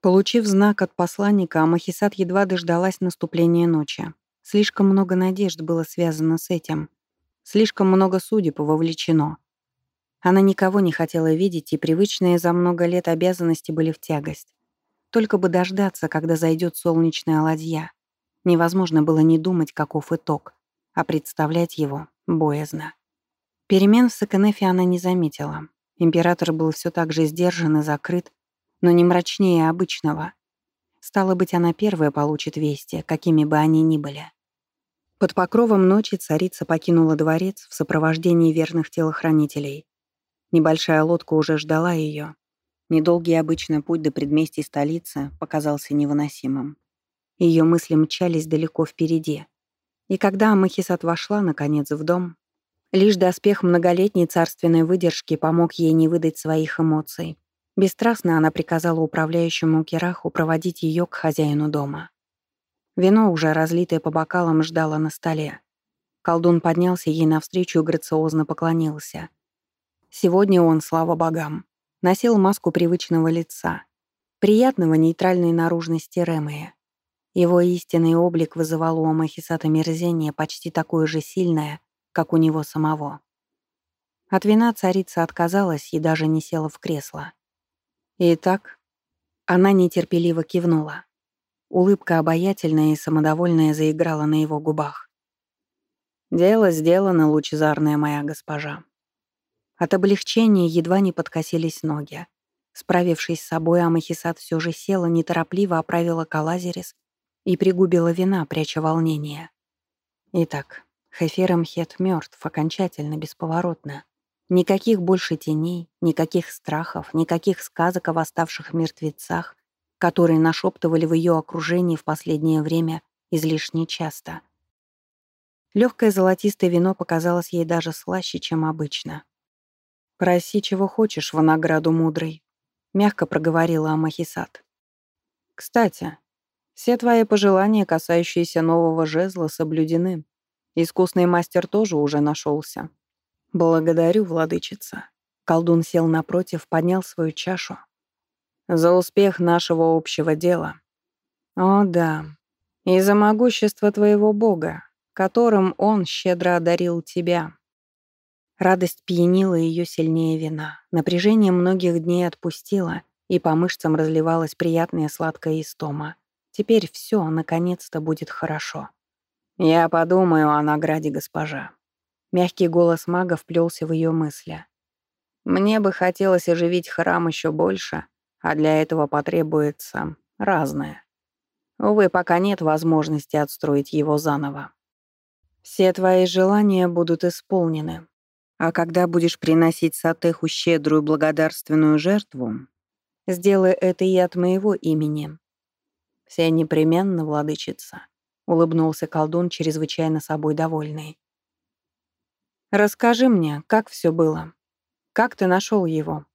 Получив знак от посланника, Амахисат едва дождалась наступления ночи. Слишком много надежд было связано с этим. Слишком много судеб вовлечено. Она никого не хотела видеть, и привычные за много лет обязанности были в тягость. Только бы дождаться, когда зайдет солнечная ладья. Невозможно было не думать, каков итог, а представлять его боязно. Перемен в Саканефе она не заметила. Император был все так же сдержан и закрыт, но не мрачнее обычного. Стало быть, она первая получит вести, какими бы они ни были. Под покровом ночи царица покинула дворец в сопровождении верных телохранителей. Небольшая лодка уже ждала ее. Недолгий обычный путь до предместий столицы показался невыносимым. Ее мысли мчались далеко впереди. И когда Амахисат вошла, наконец, в дом, лишь доспех многолетней царственной выдержки помог ей не выдать своих эмоций. Бесстрастно она приказала управляющему Кераху проводить ее к хозяину дома. Вино, уже разлитое по бокалам, ждало на столе. Колдун поднялся ей навстречу и грациозно поклонился. Сегодня он, слава богам, носил маску привычного лица, приятного нейтральной наружности Ремея. Его истинный облик вызывал у Амахисата мерзение почти такое же сильное, как у него самого. От вина царица отказалась и даже не села в кресло. Итак, она нетерпеливо кивнула. Улыбка обаятельная и самодовольная заиграла на его губах. «Дело сделано, лучезарная моя госпожа». От облегчения едва не подкосились ноги. Справившись с собой, Амахисат все же села, неторопливо оправила калазерис и пригубила вина, пряча волнение. Итак, Хефермхет мертв окончательно, бесповоротно. Никаких больше теней, никаких страхов, никаких сказок о восставших мертвецах, которые нашептывали в ее окружении в последнее время излишне часто. Легкое золотистое вино показалось ей даже слаще, чем обычно. «Проси, чего хочешь, в награду мудрой», — мягко проговорила Амахисат. «Кстати, все твои пожелания, касающиеся нового жезла, соблюдены. Искусный мастер тоже уже нашелся. «Благодарю, владычица». Колдун сел напротив, поднял свою чашу. «За успех нашего общего дела». «О, да. И за могущество твоего бога, которым он щедро одарил тебя». Радость пьянила ее сильнее вина. Напряжение многих дней отпустило, и по мышцам разливалась приятная сладкая истома. Теперь все, наконец-то, будет хорошо. «Я подумаю о награде госпожа», Мягкий голос мага вплелся в ее мысли. «Мне бы хотелось оживить храм еще больше, а для этого потребуется разное. Увы, пока нет возможности отстроить его заново. Все твои желания будут исполнены. А когда будешь приносить Сатеху щедрую благодарственную жертву, сделай это и от моего имени. Все непременно, владычица», — улыбнулся колдун, чрезвычайно собой довольный. Расскажи мне, как все было? Как ты нашел его?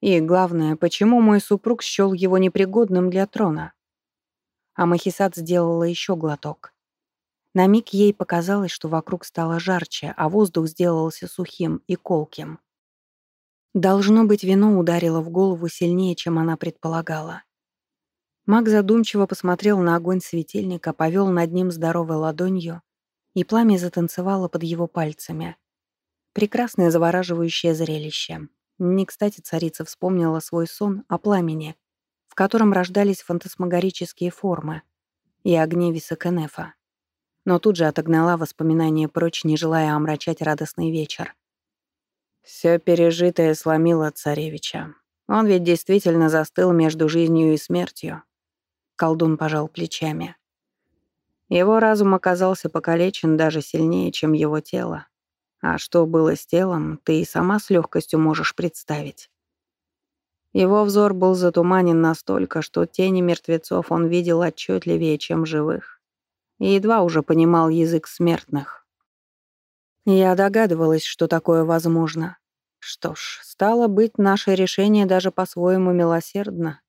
И главное, почему мой супруг счел его непригодным для трона? А Махисат сделала еще глоток. На миг ей показалось, что вокруг стало жарче, а воздух сделался сухим и колким. Должно быть, вино ударило в голову сильнее, чем она предполагала. Маг задумчиво посмотрел на огонь светильника, повел над ним здоровой ладонью и пламя затанцевало под его пальцами. Прекрасное завораживающее зрелище. Не кстати царица вспомнила свой сон о пламени, в котором рождались фантасмагорические формы и о гневе Сакенефа. Но тут же отогнала воспоминания прочь, не желая омрачать радостный вечер. Все пережитое сломило царевича. Он ведь действительно застыл между жизнью и смертью. Колдун пожал плечами. Его разум оказался покалечен даже сильнее, чем его тело. А что было с телом, ты и сама с легкостью можешь представить. Его взор был затуманен настолько, что тени мертвецов он видел отчетливее, чем живых. И едва уже понимал язык смертных. Я догадывалась, что такое возможно. Что ж, стало быть, наше решение даже по-своему милосердно.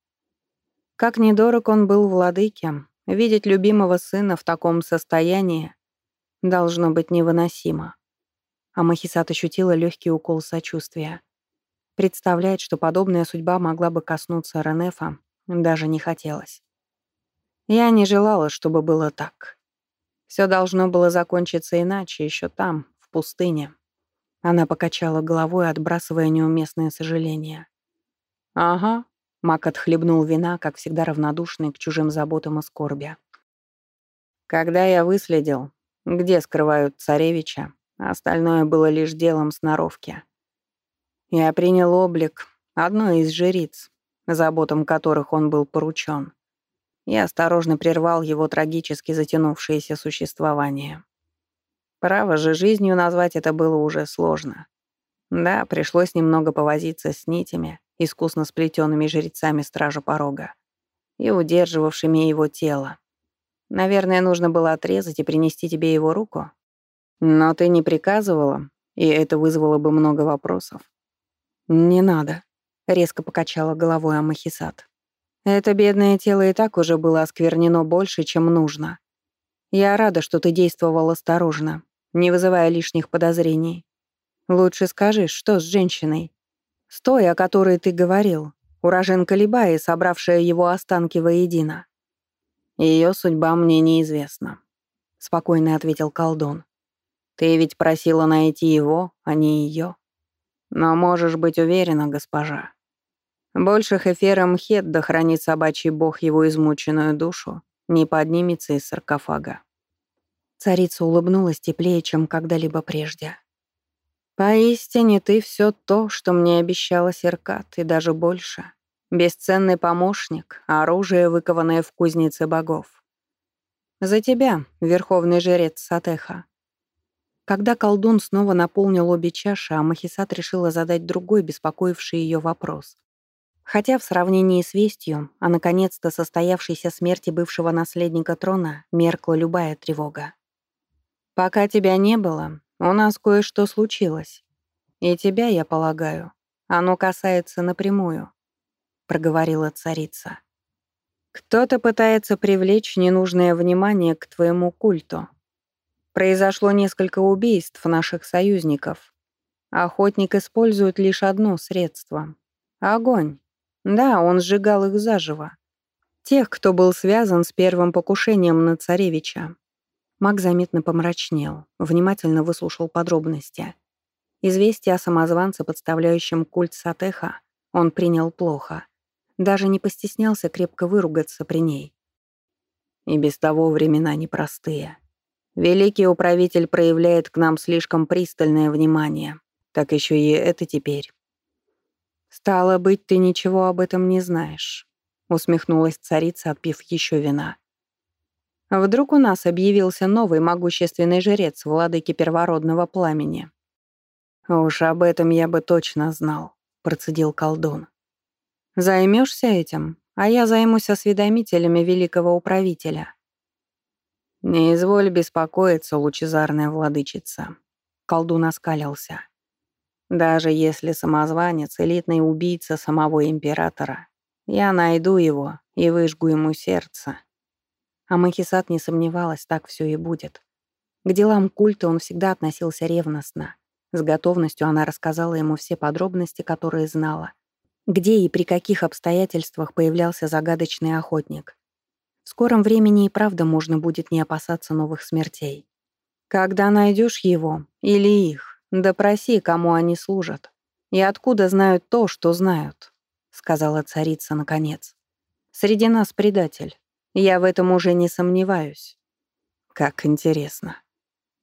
Как недорог он был владыкем, Видеть любимого сына в таком состоянии должно быть невыносимо. А Махисат ощутила легкий укол сочувствия. Представляет, что подобная судьба могла бы коснуться Ренефа, Даже не хотелось. Я не желала, чтобы было так. Все должно было закончиться иначе, еще там, в пустыне. Она покачала головой, отбрасывая неуместное сожаление. «Ага», — Мак отхлебнул вина, как всегда равнодушный к чужим заботам и скорби. «Когда я выследил, где скрывают царевича, остальное было лишь делом сноровки. Я принял облик одной из жриц, заботам которых он был поручен. Я осторожно прервал его трагически затянувшееся существование. Право же, жизнью назвать это было уже сложно. Да, пришлось немного повозиться с нитями, искусно сплетенными жрецами стража порога, и удерживавшими его тело. Наверное, нужно было отрезать и принести тебе его руку. Но ты не приказывала, и это вызвало бы много вопросов. «Не надо», — резко покачала головой Амахисат. «Это бедное тело и так уже было осквернено больше, чем нужно. Я рада, что ты действовал осторожно, не вызывая лишних подозрений. Лучше скажи, что с женщиной? С той, о которой ты говорил, уроженка Либаи, собравшая его останки воедино. Ее судьба мне неизвестна», — спокойно ответил колдун. «Ты ведь просила найти его, а не ее. Но можешь быть уверена, госпожа. Больше Хефера Хет, да хранит собачий бог его измученную душу, не поднимется из саркофага». Царица улыбнулась теплее, чем когда-либо прежде. «Поистине ты все то, что мне обещала Серкат, и даже больше. Бесценный помощник, оружие, выкованное в кузнице богов. За тебя, верховный жрец Сатеха». Когда колдун снова наполнил обе чаши, Амахисат решила задать другой, беспокоивший ее вопрос. Хотя в сравнении с вестью о наконец-то состоявшейся смерти бывшего наследника трона меркла любая тревога. Пока тебя не было, у нас кое-что случилось. И тебя, я полагаю, оно касается напрямую», — проговорила царица. «Кто-то пытается привлечь ненужное внимание к твоему культу. Произошло несколько убийств наших союзников. Охотник использует лишь одно средство — огонь. Да, он сжигал их заживо. Тех, кто был связан с первым покушением на царевича. Маг заметно помрачнел, внимательно выслушал подробности. Известие о самозванце, подставляющем культ Сатеха, он принял плохо. Даже не постеснялся крепко выругаться при ней. И без того времена непростые. Великий управитель проявляет к нам слишком пристальное внимание. Так еще и это теперь. «Стало быть, ты ничего об этом не знаешь», — усмехнулась царица, отпив еще вина. Вдруг у нас объявился новый могущественный жрец владыки первородного пламени. «Уж об этом я бы точно знал», — процедил колдун. «Займешься этим, а я займусь осведомителями великого управителя». «Не изволь беспокоиться, лучезарная владычица», — колдун оскалился. «Даже если самозванец — элитный убийца самого императора, я найду его и выжгу ему сердце, а Махисат не сомневалась, так все и будет. К делам культа он всегда относился ревностно. С готовностью она рассказала ему все подробности, которые знала. Где и при каких обстоятельствах появлялся загадочный охотник. В скором времени и правда можно будет не опасаться новых смертей. Когда найдешь его, или их, допроси, кому они служат. И откуда знают то, что знают, — сказала царица наконец. Среди нас предатель. Я в этом уже не сомневаюсь. Как интересно.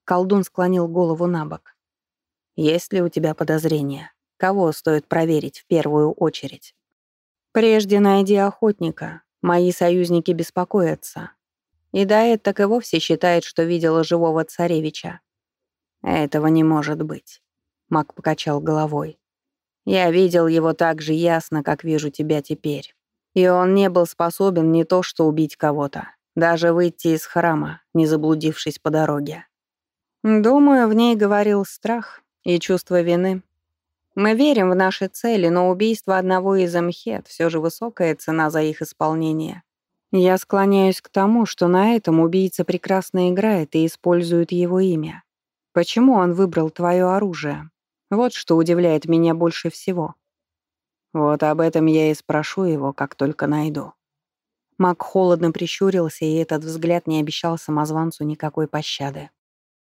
Колдун склонил голову на бок. Есть ли у тебя подозрения? Кого стоит проверить в первую очередь? Прежде найди охотника. Мои союзники беспокоятся. И Дает так и вовсе считает, что видела живого царевича. Этого не может быть. Мак покачал головой. Я видел его так же ясно, как вижу тебя теперь. И он не был способен не то что убить кого-то, даже выйти из храма, не заблудившись по дороге. Думаю, в ней говорил страх и чувство вины. Мы верим в наши цели, но убийство одного из Амхет все же высокая цена за их исполнение. Я склоняюсь к тому, что на этом убийца прекрасно играет и использует его имя. Почему он выбрал твое оружие? Вот что удивляет меня больше всего. Вот об этом я и спрошу его, как только найду. Маг холодно прищурился, и этот взгляд не обещал самозванцу никакой пощады.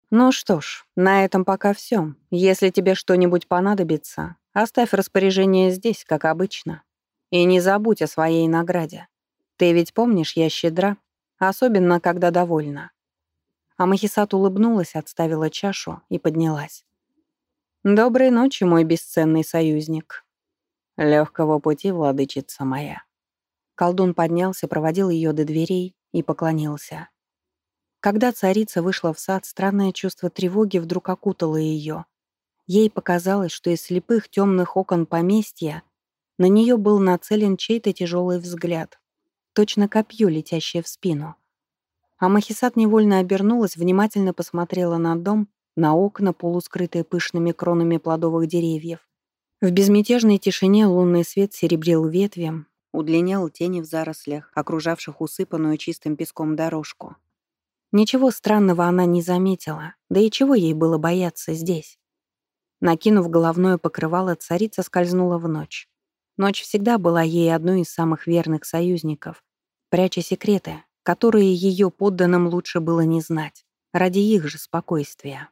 «Ну что ж, на этом пока все. Если тебе что-нибудь понадобится, оставь распоряжение здесь, как обычно. И не забудь о своей награде. Ты ведь помнишь, я щедра, особенно когда довольна». А Махисат улыбнулась, отставила чашу и поднялась. «Доброй ночи, мой бесценный союзник». «Легкого пути, владычица моя». Колдун поднялся, проводил ее до дверей и поклонился. Когда царица вышла в сад, странное чувство тревоги вдруг окутало ее. Ей показалось, что из слепых темных окон поместья на нее был нацелен чей-то тяжелый взгляд, точно копье, летящее в спину. А Махисат невольно обернулась, внимательно посмотрела на дом, на окна, полускрытые пышными кронами плодовых деревьев. В безмятежной тишине лунный свет серебрил ветви, удлинял тени в зарослях, окружавших усыпанную чистым песком дорожку. Ничего странного она не заметила, да и чего ей было бояться здесь. Накинув головное покрывало, царица скользнула в ночь. Ночь всегда была ей одной из самых верных союзников, пряча секреты, которые ее подданным лучше было не знать, ради их же спокойствия.